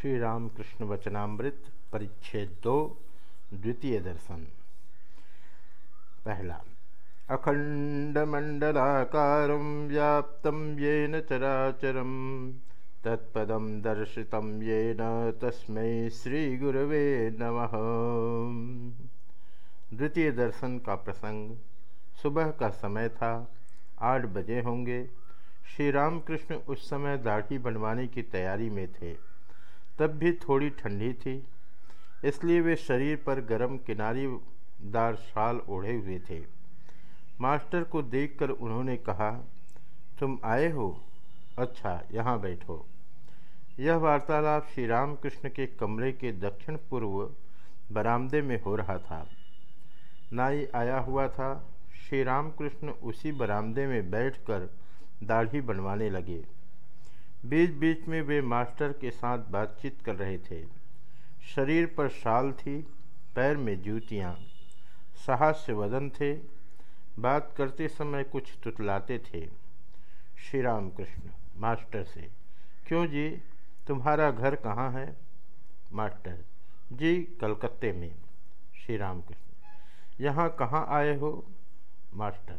श्री रामकृष्ण वचनामृत परिच्छेद दो, द्वितीय दर्शन। पहला अखंडमंडलाकार व्याप्त येन चराचरम तत्पदम दर्शित येन तस्मै श्रीगुरवे नमः। द्वितीय दर्शन का प्रसंग, सुबह का समय था, आठ बजे होंगे। श्री रामकृष्ण उस समय दाढ़ी बनवाने की तैयारी में थे। तब भी थोड़ी ठंडी थी, इसलिए वे शरीर पर गर्म किनारीदार शाल ओढ़े हुए थे। मास्टर को देखकर उन्होंने कहा, तुम आए हो? अच्छा यहाँ बैठो। यह वार्तालाप श्री रामकृष्ण के कमरे के दक्षिण पूर्व बरामदे में हो रहा था। नाई आया हुआ था श्री रामकृष्ण उसी बरामदे में बैठकर दाढ़ी बनवाने लगे। बीच बीच में वे मास्टर के साथ बातचीत कर रहे थे। शरीर पर शाल थी, पैर में जूतियाँ साहस्य वदन थे, बात करते समय कुछ तुतलाते थे। श्री राम कृष्ण मास्टर से, क्यों जी, तुम्हारा घर कहाँ है? मास्टर जी, कलकत्ते में। श्री राम कृष्ण यहाँ कहाँ आए हो? मास्टर,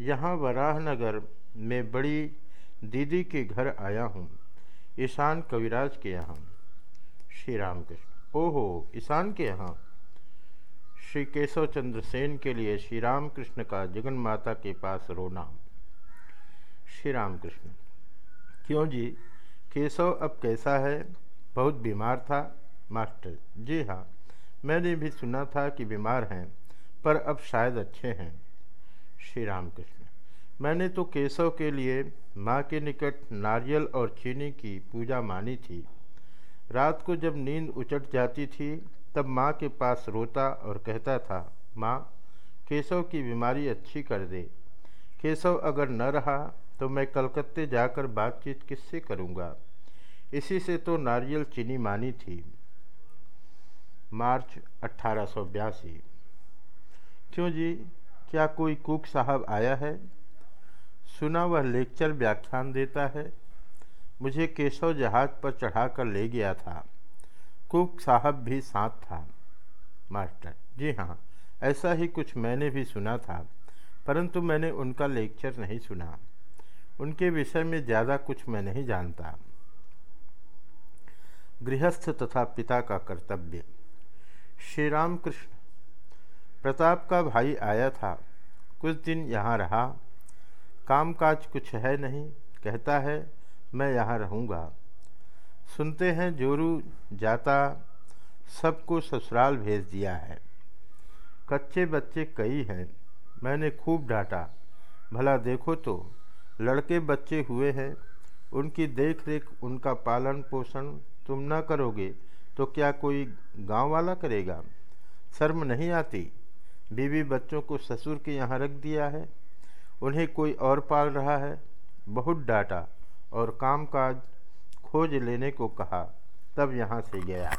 यहाँ वराहनगर में बड़ी दीदी के घर आया हूँ। ईशान कविराज के यहाँ। श्री राम कृष्ण ओहो, ईशान के यहाँ? श्री केशव चंद्र सेन के लिए श्री राम कृष्ण का जगन माता के पास रोना। श्री राम कृष्ण क्यों जी? केशव अब कैसा है? बहुत बीमार था। मास्टर। जी हाँ मैंने भी सुना था कि बीमार हैं, पर अब शायद अच्छे हैं। श्री राम कृष्ण मैंने तो केशव के लिए माँ के निकट नारियल और चीनी की पूजा मानी थी। रात को जब नींद उचट जाती थी, तब माँ के पास रोता और कहता था, माँ, केशव की बीमारी अच्छी कर दे। केशव अगर न रहा तो मैं कलकत्ते जाकर बातचीत किससे करूँगा? इसी से तो नारियल चीनी मानी थी। मार्च अट्ठारह क्यों जी, क्या कोई कुक साहब आया है? सुना वह लेक्चर व्याख्यान देता है। मुझे केशव जहाज़ पर चढ़ाकर ले गया था। कुक साहब भी साथ था। मास्टर, जी हाँ ऐसा ही कुछ मैंने भी सुना था, परंतु मैंने उनका लेक्चर नहीं सुना। उनके विषय में ज़्यादा कुछ मैं नहीं जानता। गृहस्थ तथा पिता का कर्तव्य। श्री राम कृष्ण प्रताप का भाई आया था। कुछ दिन यहाँ रहा। कामकाज कुछ है नहीं, कहता है, मैं यहाँ रहूँगा। सुनते हैं जोरू जाता, सबको ससुराल भेज दिया है। कच्चे बच्चे कई हैं, मैंने खूब डांटा। भला देखो तो लड़के बच्चे हुए हैं, उनकी देख रेख उनका पालन पोषण तुम न करोगे तो क्या कोई गाँव वाला करेगा? शर्म नहीं आती? बीवी बच्चों को ससुर के यहाँ रख दिया है? उन्हें कोई और पाल रहा है? बहुत डांटा और कामकाज खोज लेने को कहा। तब यहाँ से गया।